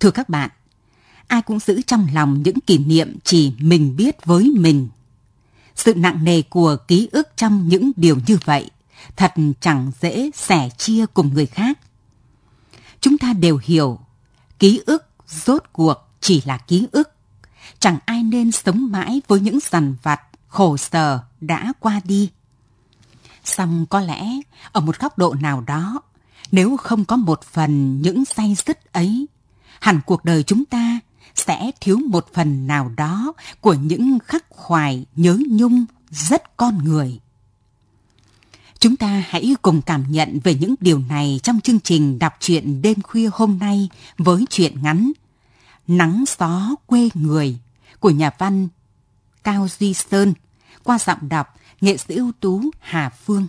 Thưa các bạn, ai cũng giữ trong lòng những kỷ niệm chỉ mình biết với mình. Sự nặng nề của ký ức trong những điều như vậy thật chẳng dễ sẻ chia cùng người khác. Chúng ta đều hiểu, ký ức rốt cuộc chỉ là ký ức. Chẳng ai nên sống mãi với những dằn vặt, khổ sở đã qua đi. Xong có lẽ, ở một góc độ nào đó, nếu không có một phần những say dứt ấy, hẳn cuộc đời chúng ta sẽ thiếu một phần nào đó của những khắc khoải nhớ nhung rất con người. Chúng ta hãy cùng cảm nhận về những điều này trong chương trình đọc truyện đêm khuya hôm nay với truyện ngắn Nắng gió quê người của nhà văn Cao Duy Sơn qua giọng đọc nghệ sĩ ưu tú Hà Phương.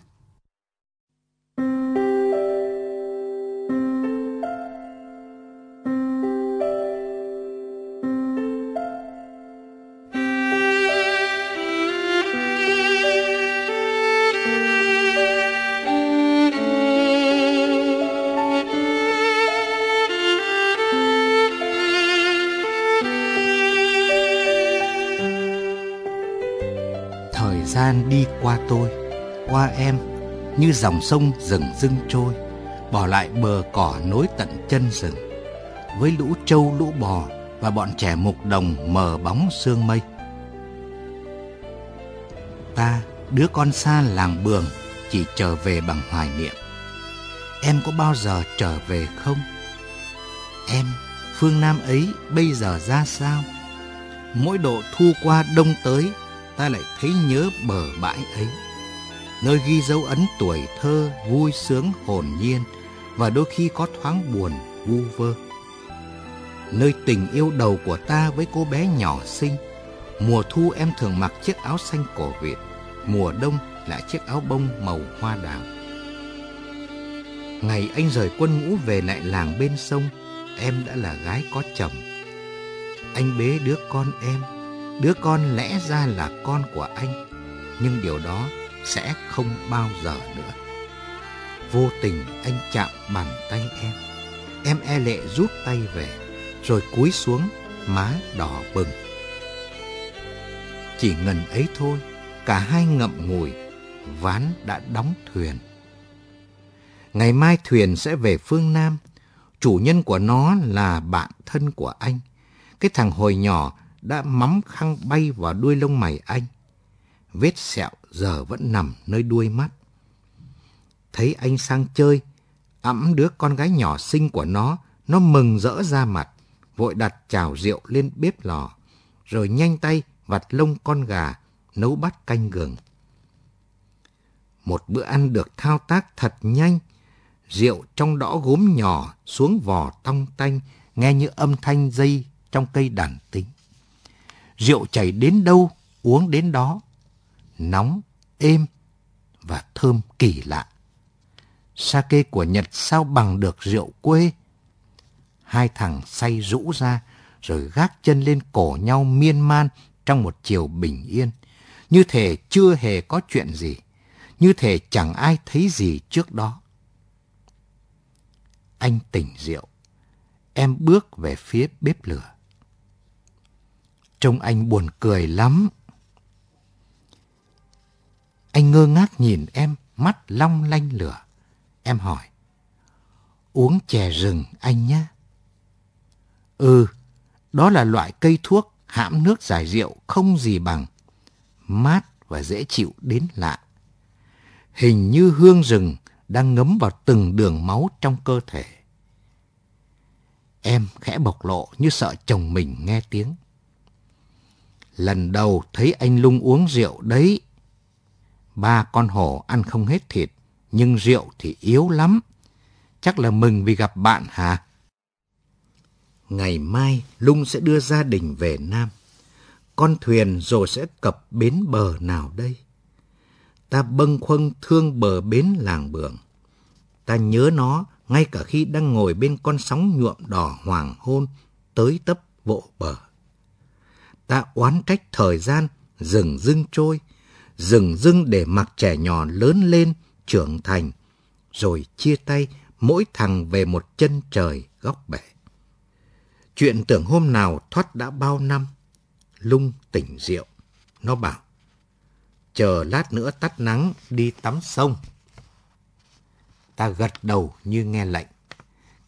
Dòng sông rừng rưng trôi, bỏ lại bờ cỏ nối tận chân rừng, với lũ trâu lũ bò và bọn trẻ mục đồng mờ bóng sương mây. Ta, đứa con xa làng bường, chỉ trở về bằng hoài niệm. Em có bao giờ trở về không? Em, phương Nam ấy bây giờ ra sao? Mỗi độ thu qua đông tới ta lại thấy nhớ bờ bãi ấy. Nơi ghi dấu ấn tuổi thơ vui sướng hồn nhiên và đôi khi có thoáng buồn vu vơ. Nơi tình yêu đầu của ta với cô bé nhỏ xinh, mùa thu em thường mặc chiếc áo xanh cổ Việt, mùa đông là chiếc áo bông màu hoa đào. Ngày anh rời quân ngũ về lại làng bên sông, em đã là gái có chồng. Anh bế đứa con em Đứa con lẽ ra là con của anh, nhưng điều đó sẽ không bao giờ nữa. Vô tình anh chạm bàn tay em. Em e lệ rút tay về, rồi cúi xuống, má đỏ bừng. Chỉ ngần ấy thôi, cả hai ngậm ngùi, ván đã đóng thuyền. Ngày mai thuyền sẽ về phương Nam, chủ nhân của nó là bạn thân của anh. Cái thằng hồi nhỏ đã mắm khăng bay vào đuôi lông mày anh. Vết sẹo giờ vẫn nằm nơi đuôi mắt. Thấy anh sang chơi, ẵm đứa con gái nhỏ xinh của nó, nó mừng rỡ ra mặt, vội đặt chảo rượu lên bếp lò, rồi nhanh tay vặt lông con gà, nấu bát canh gừng. Một bữa ăn được thao tác thật nhanh, rượu trong đõ gốm nhỏ xuống vò tong tanh, nghe như âm thanh dây trong cây đàn tính rượu chảy đến đâu, uống đến đó. Nóng, êm và thơm kỳ lạ. Sake của Nhật sao bằng được rượu quê? Hai thằng say rũ ra, rồi gác chân lên cổ nhau miên man trong một chiều bình yên. Như thể chưa hề có chuyện gì, như thể chẳng ai thấy gì trước đó. Anh tỉnh rượu. Em bước về phía bếp lửa. Trông anh buồn cười lắm. Anh ngơ ngác nhìn em, mắt long lanh lửa. Em hỏi. Uống chè rừng anh nhé. Ừ, đó là loại cây thuốc hãm nước giải rượu không gì bằng. Mát và dễ chịu đến lạ. Hình như hương rừng đang ngấm vào từng đường máu trong cơ thể. Em khẽ bộc lộ như sợ chồng mình nghe tiếng. Lần đầu thấy anh Lung uống rượu đấy. Ba con hổ ăn không hết thịt, nhưng rượu thì yếu lắm. Chắc là mừng vì gặp bạn hả? Ngày mai Lung sẽ đưa gia đình về Nam. Con thuyền rồi sẽ cập bến bờ nào đây? Ta bâng khuâng thương bờ bến làng bường. Ta nhớ nó ngay cả khi đang ngồi bên con sóng nhuộm đỏ hoàng hôn tới tấp vỗ bờ ta oán trách thời gian rừng dưng trôi, dừng dưng để mặc trẻ nhỏ lớn lên, trưởng thành, rồi chia tay mỗi thằng về một chân trời góc bể. Chuyện tưởng hôm nào thoát đã bao năm. Lung tỉnh rượu. Nó bảo, chờ lát nữa tắt nắng đi tắm sông. Ta gật đầu như nghe lệnh.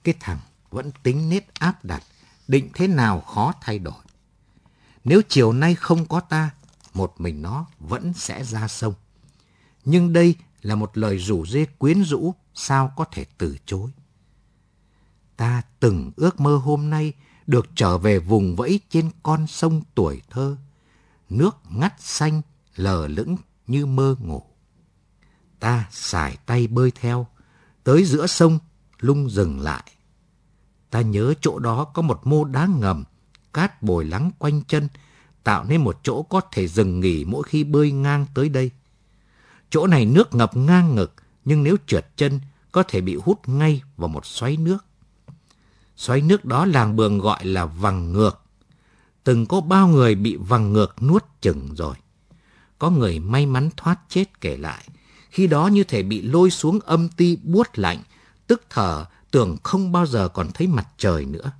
Cái thằng vẫn tính nết áp đặt, định thế nào khó thay đổi. Nếu chiều nay không có ta, một mình nó vẫn sẽ ra sông. Nhưng đây là một lời rủ dê quyến rũ, sao có thể từ chối. Ta từng ước mơ hôm nay được trở về vùng vẫy trên con sông tuổi thơ. Nước ngắt xanh, lờ lững như mơ ngủ. Ta xài tay bơi theo, tới giữa sông, lung dừng lại. Ta nhớ chỗ đó có một mô đá ngầm, cát bồi lắng quanh chân, tạo nên một chỗ có thể dừng nghỉ mỗi khi bơi ngang tới đây. Chỗ này nước ngập ngang ngực, nhưng nếu trượt chân, có thể bị hút ngay vào một xoáy nước. Xoáy nước đó làng bường gọi là vằng ngược. Từng có bao người bị vằng ngược nuốt chừng rồi. Có người may mắn thoát chết kể lại. Khi đó như thể bị lôi xuống âm ti buốt lạnh, tức thở, tưởng không bao giờ còn thấy mặt trời nữa.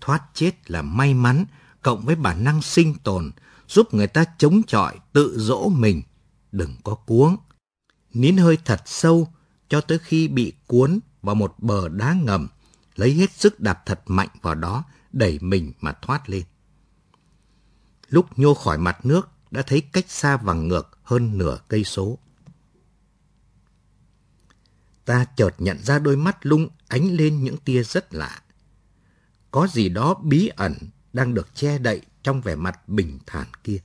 Thoát chết là may mắn, cộng với bản năng sinh tồn, giúp người ta chống chọi, tự dỗ mình. Đừng có cuống. Nín hơi thật sâu, cho tới khi bị cuốn vào một bờ đá ngầm, lấy hết sức đạp thật mạnh vào đó, đẩy mình mà thoát lên. Lúc nhô khỏi mặt nước, đã thấy cách xa vằng ngược hơn nửa cây số. Ta chợt nhận ra đôi mắt lung ánh lên những tia rất lạ. Có gì đó bí ẩn đang được che đậy trong vẻ mặt bình thản kia.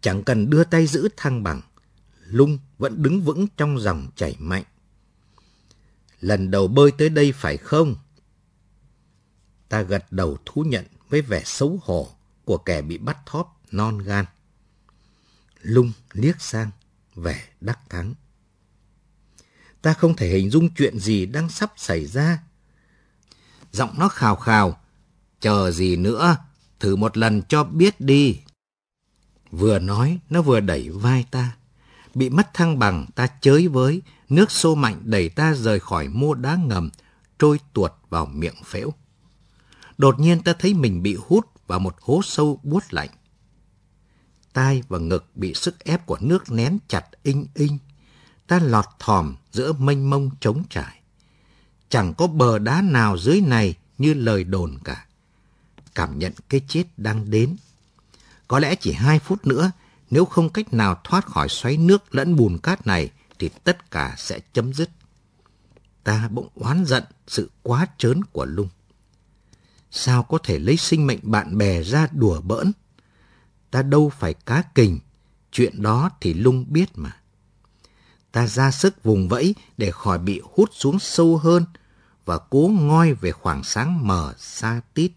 Chẳng cần đưa tay giữ thăng bằng, lung vẫn đứng vững trong dòng chảy mạnh. Lần đầu bơi tới đây phải không? Ta gật đầu thú nhận với vẻ xấu hổ của kẻ bị bắt thóp non gan. Lung liếc sang, vẻ đắc thắng. Ta không thể hình dung chuyện gì đang sắp xảy ra. Giọng nó khào khào, chờ gì nữa, thử một lần cho biết đi. Vừa nói, nó vừa đẩy vai ta. Bị mất thăng bằng, ta chới với, nước xô mạnh đẩy ta rời khỏi mô đá ngầm, trôi tuột vào miệng phễu. Đột nhiên ta thấy mình bị hút vào một hố sâu buốt lạnh. Tai và ngực bị sức ép của nước nén chặt inh inh. Ta lọt thòm giữa mênh mông trống trải. Chẳng có bờ đá nào dưới này như lời đồn cả. Cảm nhận cái chết đang đến. Có lẽ chỉ hai phút nữa, nếu không cách nào thoát khỏi xoáy nước lẫn bùn cát này, thì tất cả sẽ chấm dứt. Ta bỗng oán giận sự quá trớn của Lung. Sao có thể lấy sinh mệnh bạn bè ra đùa bỡn? Ta đâu phải cá kình, chuyện đó thì Lung biết mà. Ta ra sức vùng vẫy để khỏi bị hút xuống sâu hơn và cố ngoi về khoảng sáng mờ xa tít.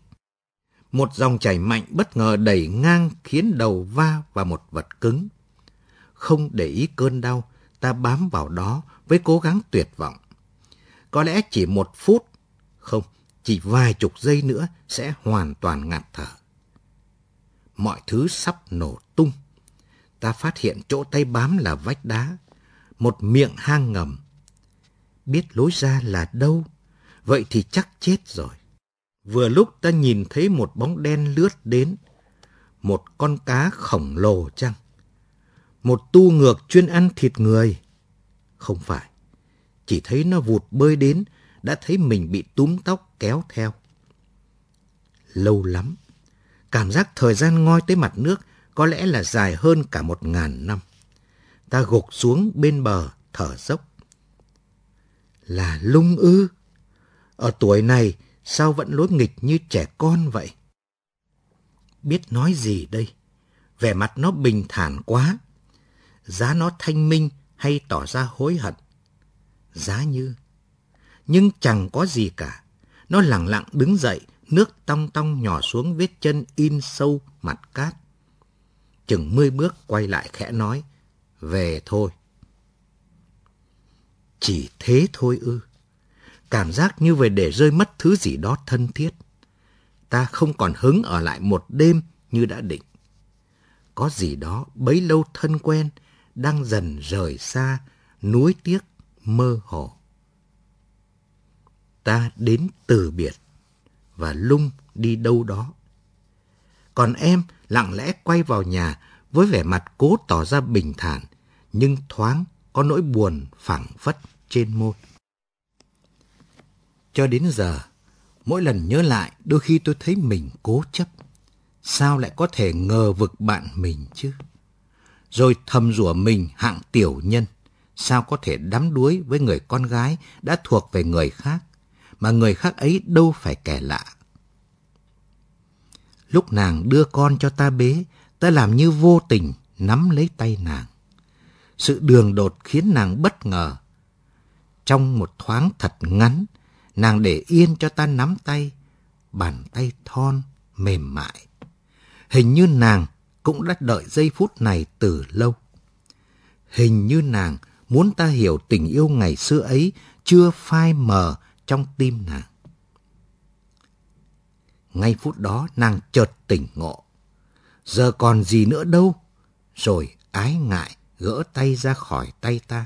Một dòng chảy mạnh bất ngờ đẩy ngang khiến đầu va vào một vật cứng. Không để ý cơn đau, ta bám vào đó với cố gắng tuyệt vọng. Có lẽ chỉ một phút, không, chỉ vài chục giây nữa sẽ hoàn toàn ngạt thở. Mọi thứ sắp nổ tung. Ta phát hiện chỗ tay bám là vách đá, một miệng hang ngầm. Biết lối ra là đâu, vậy thì chắc chết rồi. Vừa lúc ta nhìn thấy một bóng đen lướt đến, một con cá khổng lồ chăng? Một tu ngược chuyên ăn thịt người. Không phải, chỉ thấy nó vụt bơi đến, đã thấy mình bị túm tóc kéo theo. Lâu lắm, cảm giác thời gian ngoi tới mặt nước có lẽ là dài hơn cả một ngàn năm. Ta gục xuống bên bờ, thở dốc. Là lung ư? Ở tuổi này, sao vẫn lối nghịch như trẻ con vậy? Biết nói gì đây? Vẻ mặt nó bình thản quá. Giá nó thanh minh hay tỏ ra hối hận. Giá như. Nhưng chẳng có gì cả. Nó lặng lặng đứng dậy, nước tong tong nhỏ xuống vết chân in sâu mặt cát. Chừng mươi bước quay lại khẽ nói, về thôi. Chỉ thế thôi ư. Cảm giác như về để rơi mất thứ gì đó thân thiết. Ta không còn hứng ở lại một đêm như đã định. Có gì đó bấy lâu thân quen, đang dần rời xa, nuối tiếc, mơ hồ. ta đến từ biệt và Lung đi đâu đó. Còn em lặng lẽ quay vào nhà với vẻ mặt cố tỏ ra bình thản, nhưng thoáng có nỗi buồn phẳng phất trên môi. Cho đến giờ, mỗi lần nhớ lại đôi khi tôi thấy mình cố chấp. Sao lại có thể ngờ vực bạn mình chứ? Rồi thầm rủa mình hạng tiểu nhân. Sao có thể đắm đuối với người con gái đã thuộc về người khác, mà người khác ấy đâu phải kẻ lạ. Lúc nàng đưa con cho ta bế, ta làm như vô tình nắm lấy tay nàng. Sự đường đột khiến nàng bất ngờ. Trong một thoáng thật ngắn, nàng để yên cho ta nắm tay, bàn tay thon, mềm mại. Hình như nàng cũng đã đợi giây phút này từ lâu. Hình như nàng muốn ta hiểu tình yêu ngày xưa ấy chưa phai mờ trong tim nàng. Ngay phút đó nàng chợt tỉnh ngộ. Giờ còn gì nữa đâu. Rồi ái ngại gỡ tay ra khỏi tay ta.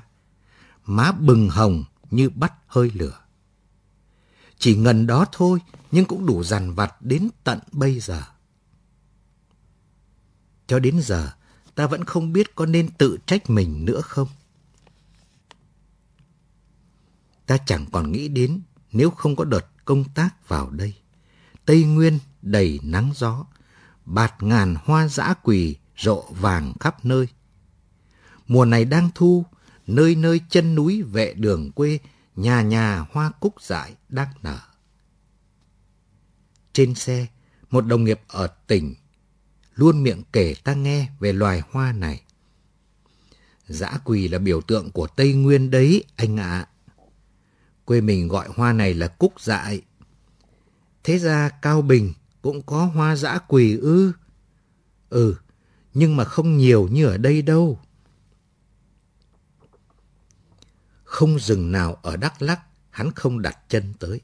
Má bừng hồng như bắt hơi lửa. Chỉ ngần đó thôi nhưng cũng đủ dằn vặt đến tận bây giờ. Cho đến giờ, ta vẫn không biết có nên tự trách mình nữa không. Ta chẳng còn nghĩ đến nếu không có đợt công tác vào đây. Tây Nguyên đầy nắng gió, bạt ngàn hoa dã quỳ rộ vàng khắp nơi. Mùa này đang thu, nơi nơi chân núi vệ đường quê, nhà nhà hoa cúc dại đang nở. Trên xe, một đồng nghiệp ở tỉnh luôn miệng kể ta nghe về loài hoa này. Dã quỳ là biểu tượng của Tây Nguyên đấy, anh ạ. Quê mình gọi hoa này là cúc dại. Thế ra Cao Bình cũng có hoa dã quỳ ư? Ừ, nhưng mà không nhiều như ở đây đâu. Không rừng nào ở Đắk Lắk hắn không đặt chân tới.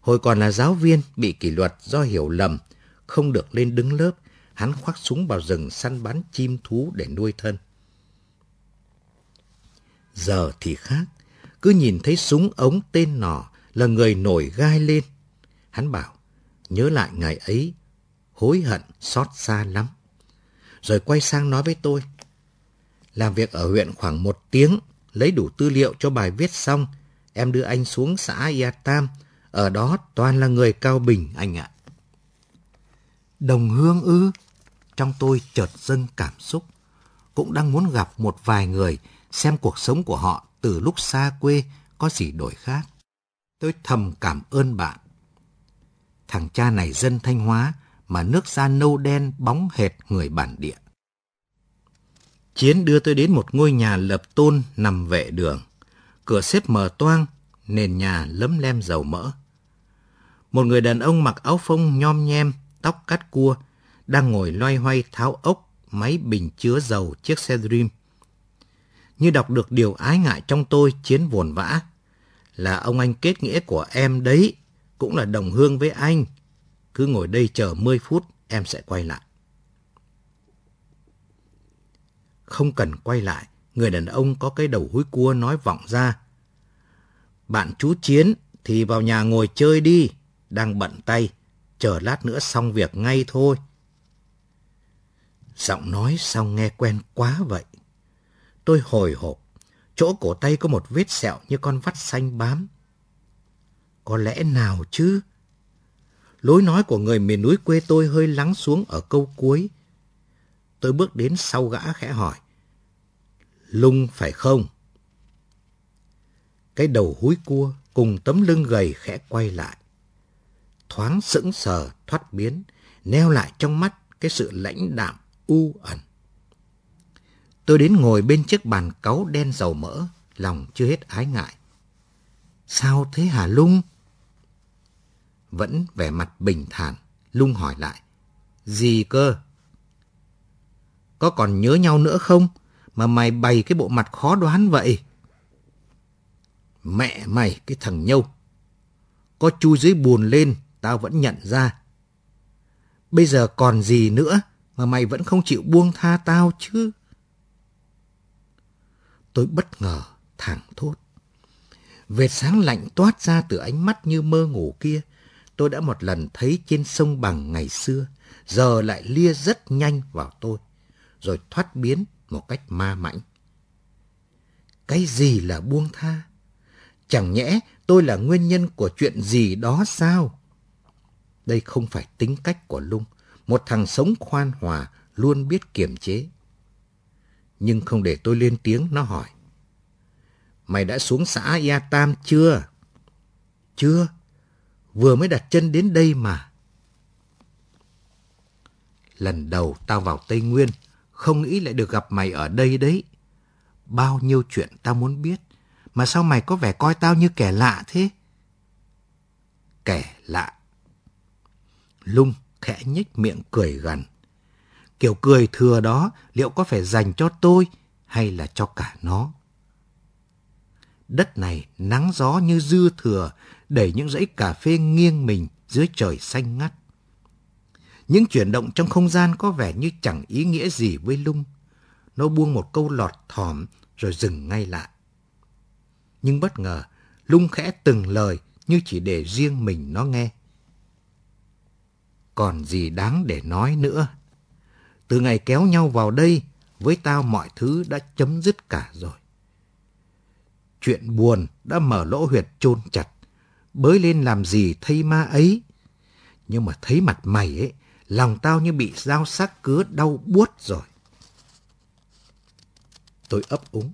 Hồi còn là giáo viên bị kỷ luật do hiểu lầm, không được lên đứng lớp, hắn khoác súng vào rừng săn bắn chim thú để nuôi thân. Giờ thì khác, cứ nhìn thấy súng ống tên nỏ là người nổi gai lên. Hắn bảo, nhớ lại ngày ấy, hối hận xót xa lắm. Rồi quay sang nói với tôi, làm việc ở huyện khoảng một tiếng, lấy đủ tư liệu cho bài viết xong, em đưa anh xuống xã Ia Tam, ở đó toàn là người cao bình anh ạ. Đồng hương ư? Trong tôi chợt dâng cảm xúc. Cũng đang muốn gặp một vài người xem cuộc sống của họ từ lúc xa quê có gì đổi khác. Tôi thầm cảm ơn bạn. Thằng cha này dân Thanh Hóa mà nước da nâu đen bóng hệt người bản địa. Chiến đưa tôi đến một ngôi nhà lập tôn nằm vệ đường. Cửa xếp mờ toang, nền nhà lấm lem dầu mỡ. Một người đàn ông mặc áo phông nhom nhem, tóc cắt cua, đang ngồi loay hoay tháo ốc máy bình chứa dầu chiếc xe Dream. Như đọc được điều ái ngại trong tôi chiến vồn vã. Là ông anh kết nghĩa của em đấy, cũng là đồng hương với anh. Cứ ngồi đây chờ 10 phút, em sẽ quay lại. Không cần quay lại, người đàn ông có cái đầu húi cua nói vọng ra. Bạn chú Chiến thì vào nhà ngồi chơi đi, đang bận tay, chờ lát nữa xong việc ngay thôi. Giọng nói sao nghe quen quá vậy. Tôi hồi hộp, chỗ cổ tay có một vết sẹo như con vắt xanh bám. Có lẽ nào chứ? Lối nói của người miền núi quê tôi hơi lắng xuống ở câu cuối. Tôi bước đến sau gã khẽ hỏi. Lung phải không? Cái đầu húi cua cùng tấm lưng gầy khẽ quay lại. Thoáng sững sờ thoát biến, neo lại trong mắt cái sự lãnh đạm u ẩn. Tôi đến ngồi bên chiếc bàn cáu đen dầu mỡ, lòng chưa hết ái ngại. Sao thế hả Lung? Vẫn vẻ mặt bình thản, Lung hỏi lại. Gì cơ? Có còn nhớ nhau nữa không? Mà mày bày cái bộ mặt khó đoán vậy. Mẹ mày, cái thằng nhâu. Có chui dưới buồn lên, tao vẫn nhận ra. Bây giờ còn gì nữa? mà mày vẫn không chịu buông tha tao chứ? Tôi bất ngờ, thẳng thốt. Vệt sáng lạnh toát ra từ ánh mắt như mơ ngủ kia. Tôi đã một lần thấy trên sông bằng ngày xưa, giờ lại lia rất nhanh vào tôi, rồi thoát biến một cách ma mãnh. Cái gì là buông tha? Chẳng nhẽ tôi là nguyên nhân của chuyện gì đó sao? Đây không phải tính cách của Lung, một thằng sống khoan hòa, luôn biết kiềm chế. Nhưng không để tôi lên tiếng, nó hỏi. Mày đã xuống xã Ia Tam chưa? Chưa, vừa mới đặt chân đến đây mà. Lần đầu tao vào Tây Nguyên, không nghĩ lại được gặp mày ở đây đấy. Bao nhiêu chuyện tao muốn biết, mà sao mày có vẻ coi tao như kẻ lạ thế? Kẻ lạ. Lung khẽ nhếch miệng cười gần. Kiểu cười thừa đó liệu có phải dành cho tôi hay là cho cả nó? Đất này nắng gió như dư thừa, đẩy những dãy cà phê nghiêng mình dưới trời xanh ngắt. Những chuyển động trong không gian có vẻ như chẳng ý nghĩa gì với Lung. Nó buông một câu lọt thỏm rồi dừng ngay lại. Nhưng bất ngờ, Lung khẽ từng lời như chỉ để riêng mình nó nghe. Còn gì đáng để nói nữa. Từ ngày kéo nhau vào đây, với tao mọi thứ đã chấm dứt cả rồi. Chuyện buồn đã mở lỗ huyệt chôn chặt, bới lên làm gì thấy ma ấy. Nhưng mà thấy mặt mày ấy, lòng tao như bị dao sắc cứa đau buốt rồi. Tôi ấp úng.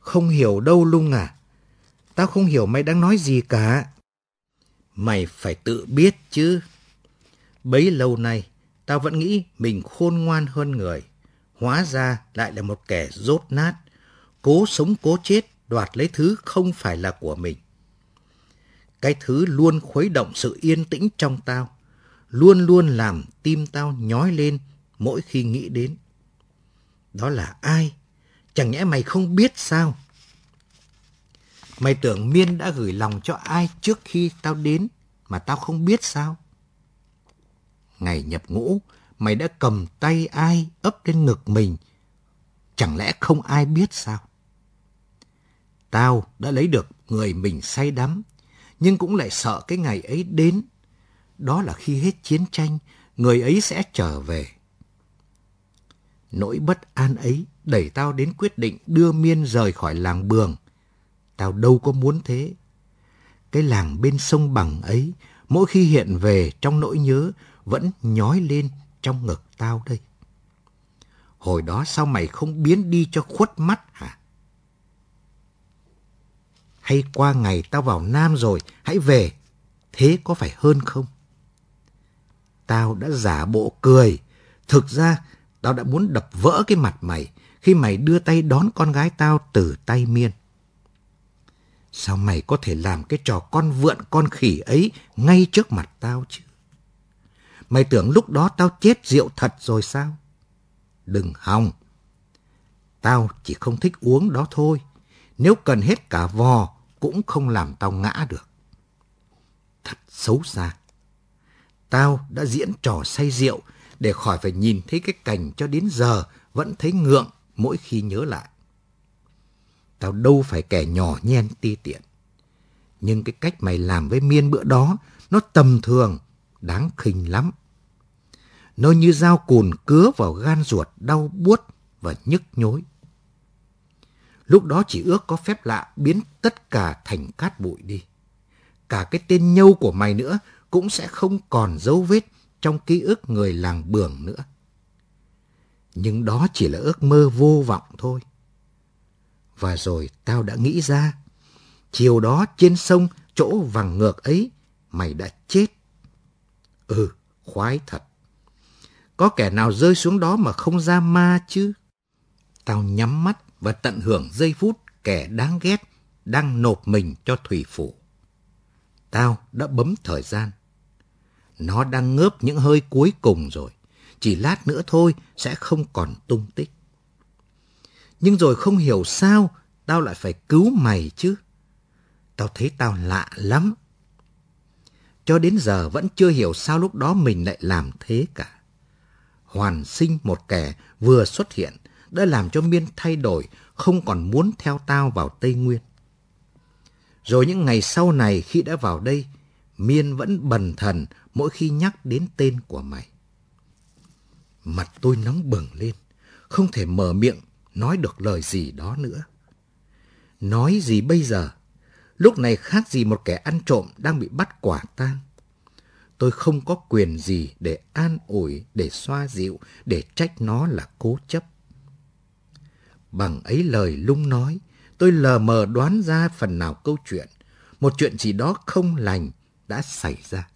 Không hiểu đâu lung à. Tao không hiểu mày đang nói gì cả. Mày phải tự biết chứ. Bấy lâu nay, tao vẫn nghĩ mình khôn ngoan hơn người. Hóa ra lại là một kẻ rốt nát, cố sống cố chết, đoạt lấy thứ không phải là của mình. Cái thứ luôn khuấy động sự yên tĩnh trong tao, luôn luôn làm tim tao nhói lên mỗi khi nghĩ đến. Đó là ai? Chẳng nhẽ mày không biết sao? Mày tưởng Miên đã gửi lòng cho ai trước khi tao đến mà tao không biết sao? Ngày nhập ngũ, mày đã cầm tay ai ấp lên ngực mình. Chẳng lẽ không ai biết sao? Tao đã lấy được người mình say đắm, nhưng cũng lại sợ cái ngày ấy đến. Đó là khi hết chiến tranh, người ấy sẽ trở về. Nỗi bất an ấy đẩy tao đến quyết định đưa Miên rời khỏi làng Bường. Tao đâu có muốn thế. Cái làng bên sông bằng ấy, mỗi khi hiện về trong nỗi nhớ, vẫn nhói lên trong ngực tao đây. Hồi đó sao mày không biến đi cho khuất mắt hả? Hay qua ngày tao vào Nam rồi, hãy về. Thế có phải hơn không? Tao đã giả bộ cười. Thực ra, tao đã muốn đập vỡ cái mặt mày khi mày đưa tay đón con gái tao từ tay miên. Sao mày có thể làm cái trò con vượn con khỉ ấy ngay trước mặt tao chứ? Mày tưởng lúc đó tao chết rượu thật rồi sao? Đừng hòng. Tao chỉ không thích uống đó thôi. Nếu cần hết cả vò cũng không làm tao ngã được. Thật xấu xa. Tao đã diễn trò say rượu để khỏi phải nhìn thấy cái cảnh cho đến giờ vẫn thấy ngượng mỗi khi nhớ lại. Tao đâu phải kẻ nhỏ nhen ti tiện. Nhưng cái cách mày làm với miên bữa đó, nó tầm thường, đáng khinh lắm. Nó như dao cùn cứa vào gan ruột đau buốt và nhức nhối. Lúc đó chỉ ước có phép lạ biến tất cả thành cát bụi đi. Cả cái tên nhâu của mày nữa cũng sẽ không còn dấu vết trong ký ức người làng bường nữa. Nhưng đó chỉ là ước mơ vô vọng thôi. Và rồi tao đã nghĩ ra, chiều đó trên sông chỗ vằng ngược ấy, mày đã chết. Ừ, khoái thật. Có kẻ nào rơi xuống đó mà không ra ma chứ? Tao nhắm mắt và tận hưởng giây phút kẻ đáng ghét đang nộp mình cho thủy phủ. Tao đã bấm thời gian. Nó đang ngớp những hơi cuối cùng rồi. Chỉ lát nữa thôi sẽ không còn tung tích. Nhưng rồi không hiểu sao tao lại phải cứu mày chứ. Tao thấy tao lạ lắm. Cho đến giờ vẫn chưa hiểu sao lúc đó mình lại làm thế cả. Hoàn sinh một kẻ vừa xuất hiện đã làm cho Miên thay đổi, không còn muốn theo tao vào Tây Nguyên. Rồi những ngày sau này khi đã vào đây, Miên vẫn bần thần mỗi khi nhắc đến tên của mày. Mặt tôi nóng bừng lên, không thể mở miệng nói được lời gì đó nữa. Nói gì bây giờ? Lúc này khác gì một kẻ ăn trộm đang bị bắt quả tang. Tôi không có quyền gì để an ủi, để xoa dịu, để trách nó là cố chấp. Bằng ấy lời lung nói, tôi lờ mờ đoán ra phần nào câu chuyện. Một chuyện gì đó không lành đã xảy ra.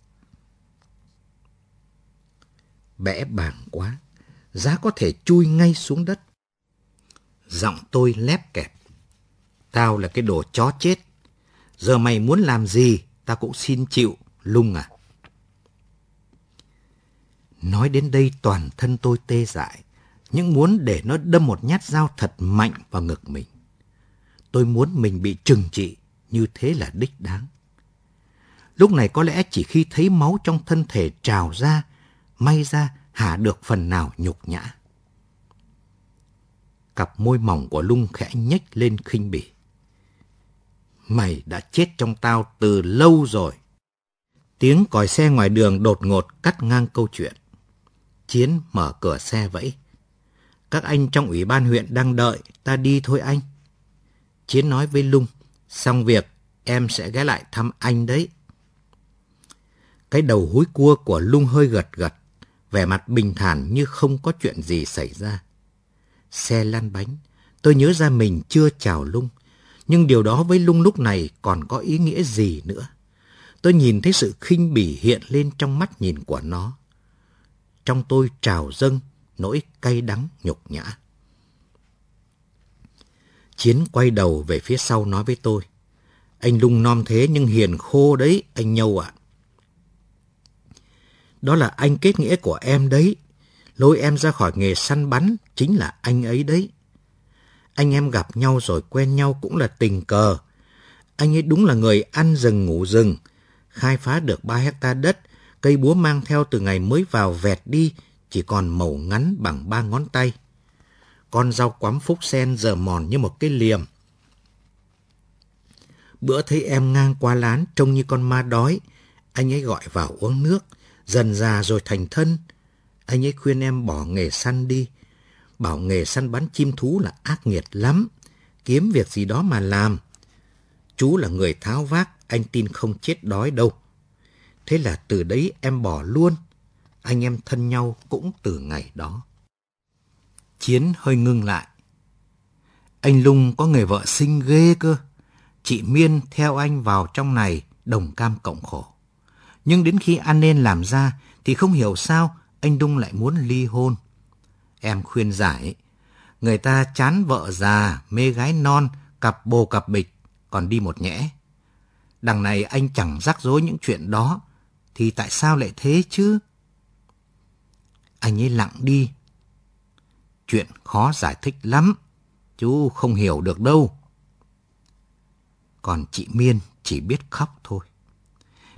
Bẽ bàng quá, giá có thể chui ngay xuống đất. Giọng tôi lép kẹp. Tao là cái đồ chó chết. Giờ mày muốn làm gì, tao cũng xin chịu, lung à. Nói đến đây toàn thân tôi tê dại, nhưng muốn để nó đâm một nhát dao thật mạnh vào ngực mình. Tôi muốn mình bị trừng trị, như thế là đích đáng. Lúc này có lẽ chỉ khi thấy máu trong thân thể trào ra, may ra hạ được phần nào nhục nhã. Cặp môi mỏng của Lung khẽ nhếch lên khinh bỉ. Mày đã chết trong tao từ lâu rồi. Tiếng còi xe ngoài đường đột ngột cắt ngang câu chuyện. Chiến mở cửa xe vẫy. Các anh trong ủy ban huyện đang đợi, ta đi thôi anh. Chiến nói với Lung, xong việc em sẽ ghé lại thăm anh đấy. Cái đầu húi cua của Lung hơi gật gật, vẻ mặt bình thản như không có chuyện gì xảy ra. Xe lăn bánh, tôi nhớ ra mình chưa chào Lung, nhưng điều đó với Lung lúc này còn có ý nghĩa gì nữa. Tôi nhìn thấy sự khinh bỉ hiện lên trong mắt nhìn của nó. Trong tôi trào dâng nỗi cay đắng nhục nhã. Chiến quay đầu về phía sau nói với tôi. Anh lung non thế nhưng hiền khô đấy, anh nhâu ạ. Đó là anh kết nghĩa của em đấy. Lôi em ra khỏi nghề săn bắn chính là anh ấy đấy. Anh em gặp nhau rồi quen nhau cũng là tình cờ. Anh ấy đúng là người ăn rừng ngủ rừng, khai phá được 3 hecta đất, cây búa mang theo từ ngày mới vào vẹt đi, chỉ còn màu ngắn bằng ba ngón tay. Con rau quắm phúc sen giờ mòn như một cái liềm. Bữa thấy em ngang qua lán trông như con ma đói, anh ấy gọi vào uống nước, dần già rồi thành thân. Anh ấy khuyên em bỏ nghề săn đi, bảo nghề săn bắn chim thú là ác nghiệt lắm, kiếm việc gì đó mà làm. Chú là người tháo vác, anh tin không chết đói đâu. Thế là từ đấy em bỏ luôn. Anh em thân nhau cũng từ ngày đó. Chiến hơi ngưng lại. Anh Lung có người vợ xinh ghê cơ. Chị Miên theo anh vào trong này đồng cam cộng khổ. Nhưng đến khi an nên làm ra thì không hiểu sao anh Đung lại muốn ly hôn. Em khuyên giải, người ta chán vợ già, mê gái non, cặp bồ cặp bịch, còn đi một nhẽ. Đằng này anh chẳng rắc rối những chuyện đó, thì tại sao lại thế chứ? Anh ấy lặng đi. Chuyện khó giải thích lắm, chú không hiểu được đâu. Còn chị Miên chỉ biết khóc thôi.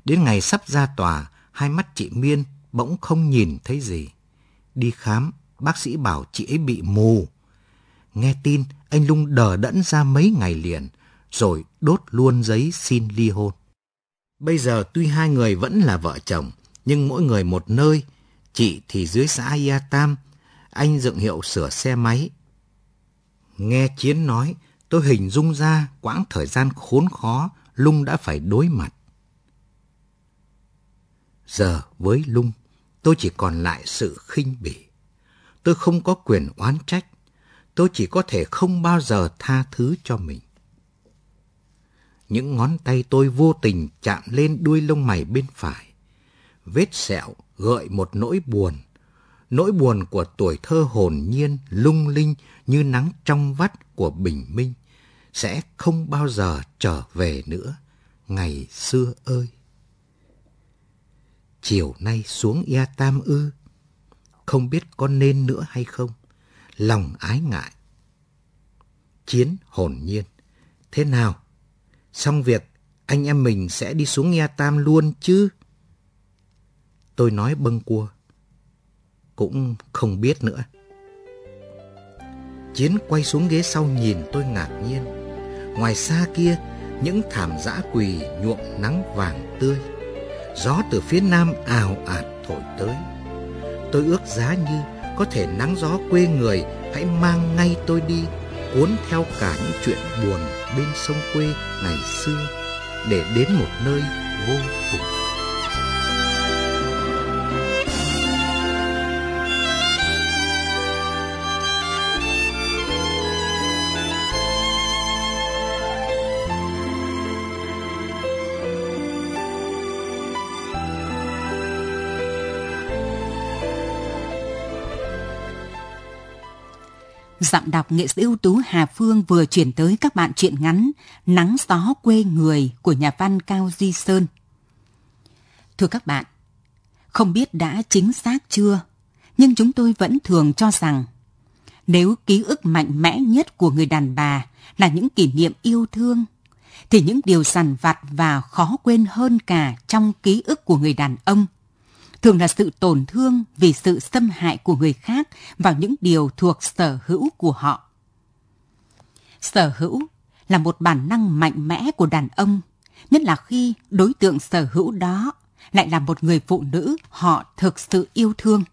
Đến ngày sắp ra tòa, hai mắt chị Miên bỗng không nhìn thấy gì. Đi khám, bác sĩ bảo chị ấy bị mù. Nghe tin, anh Lung đờ đẫn ra mấy ngày liền, rồi đốt luôn giấy xin ly hôn. Bây giờ tuy hai người vẫn là vợ chồng, nhưng mỗi người một nơi, chị thì dưới xã Ia Tam, anh dựng hiệu sửa xe máy. Nghe Chiến nói, tôi hình dung ra quãng thời gian khốn khó Lung đã phải đối mặt. Giờ với Lung, tôi chỉ còn lại sự khinh bỉ. Tôi không có quyền oán trách, tôi chỉ có thể không bao giờ tha thứ cho mình. Những ngón tay tôi vô tình chạm lên đuôi lông mày bên phải. Vết sẹo gợi một nỗi buồn. Nỗi buồn của tuổi thơ hồn nhiên, lung linh như nắng trong vắt của bình minh sẽ không bao giờ trở về nữa, ngày xưa ơi. Chiều nay xuống Ia Tam ư, không biết có nên nữa hay không, lòng ái ngại. Chiến hồn nhiên, thế nào? Xong việc, anh em mình sẽ đi xuống Ia Tam luôn chứ? Tôi nói bâng cua. Cũng không biết nữa. Chiến quay xuống ghế sau nhìn tôi ngạc nhiên. Ngoài xa kia, những thảm dã quỳ nhuộm nắng vàng tươi. Gió từ phía nam ào ạt thổi tới. Tôi ước giá như có thể nắng gió quê người hãy mang ngay tôi đi, cuốn theo cả những chuyện buồn bên sông quê ngày xưa để đến một nơi vô cùng. Giọng đọc nghệ sĩ ưu tú Hà Phương vừa chuyển tới các bạn truyện ngắn Nắng gió quê người của nhà văn Cao Di Sơn. Thưa các bạn, không biết đã chính xác chưa, nhưng chúng tôi vẫn thường cho rằng nếu ký ức mạnh mẽ nhất của người đàn bà là những kỷ niệm yêu thương, thì những điều sằn vặt và khó quên hơn cả trong ký ức của người đàn ông thường là sự tổn thương vì sự xâm hại của người khác vào những điều thuộc sở hữu của họ. Sở hữu là một bản năng mạnh mẽ của đàn ông, nhất là khi đối tượng sở hữu đó lại là một người phụ nữ họ thực sự yêu thương.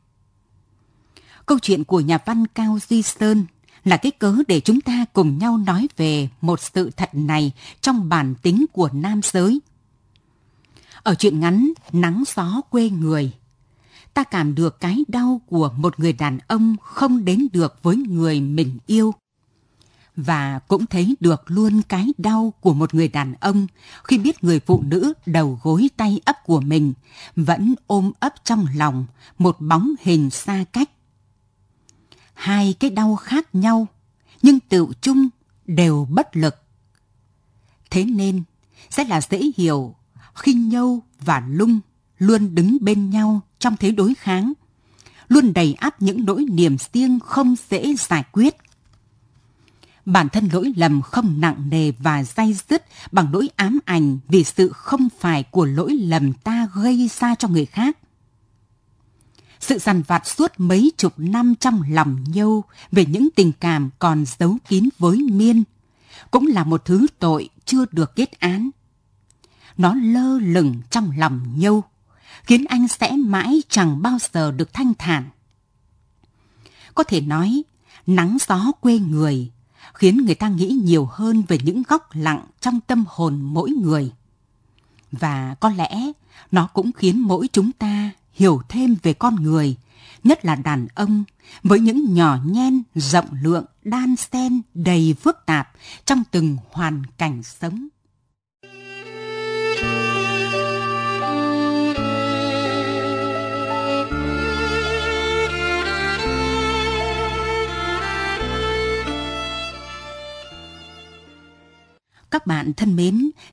Câu chuyện của nhà văn Cao Duy Sơn là cái cớ để chúng ta cùng nhau nói về một sự thật này trong bản tính của nam giới. Ở chuyện ngắn Nắng gió quê người, ta cảm được cái đau của một người đàn ông không đến được với người mình yêu. Và cũng thấy được luôn cái đau của một người đàn ông khi biết người phụ nữ đầu gối tay ấp của mình vẫn ôm ấp trong lòng một bóng hình xa cách. Hai cái đau khác nhau, nhưng tự chung đều bất lực. Thế nên, sẽ là dễ hiểu khi Nhâu và Lung luôn đứng bên nhau trong thế đối kháng, luôn đầy áp những nỗi niềm riêng không dễ giải quyết. Bản thân lỗi lầm không nặng nề và day dứt bằng nỗi ám ảnh vì sự không phải của lỗi lầm ta gây ra cho người khác. Sự dằn vặt suốt mấy chục năm trong lòng nhâu về những tình cảm còn giấu kín với miên cũng là một thứ tội chưa được kết án. Nó lơ lửng trong lòng nhâu khiến anh sẽ mãi chẳng bao giờ được thanh thản. Có thể nói, nắng gió quê người khiến người ta nghĩ nhiều hơn về những góc lặng trong tâm hồn mỗi người. Và có lẽ nó cũng khiến mỗi chúng ta hiểu thêm về con người, nhất là đàn ông, với những nhỏ nhen, rộng lượng, đan xen đầy phức tạp trong từng hoàn cảnh sống. Các bạn thân mến,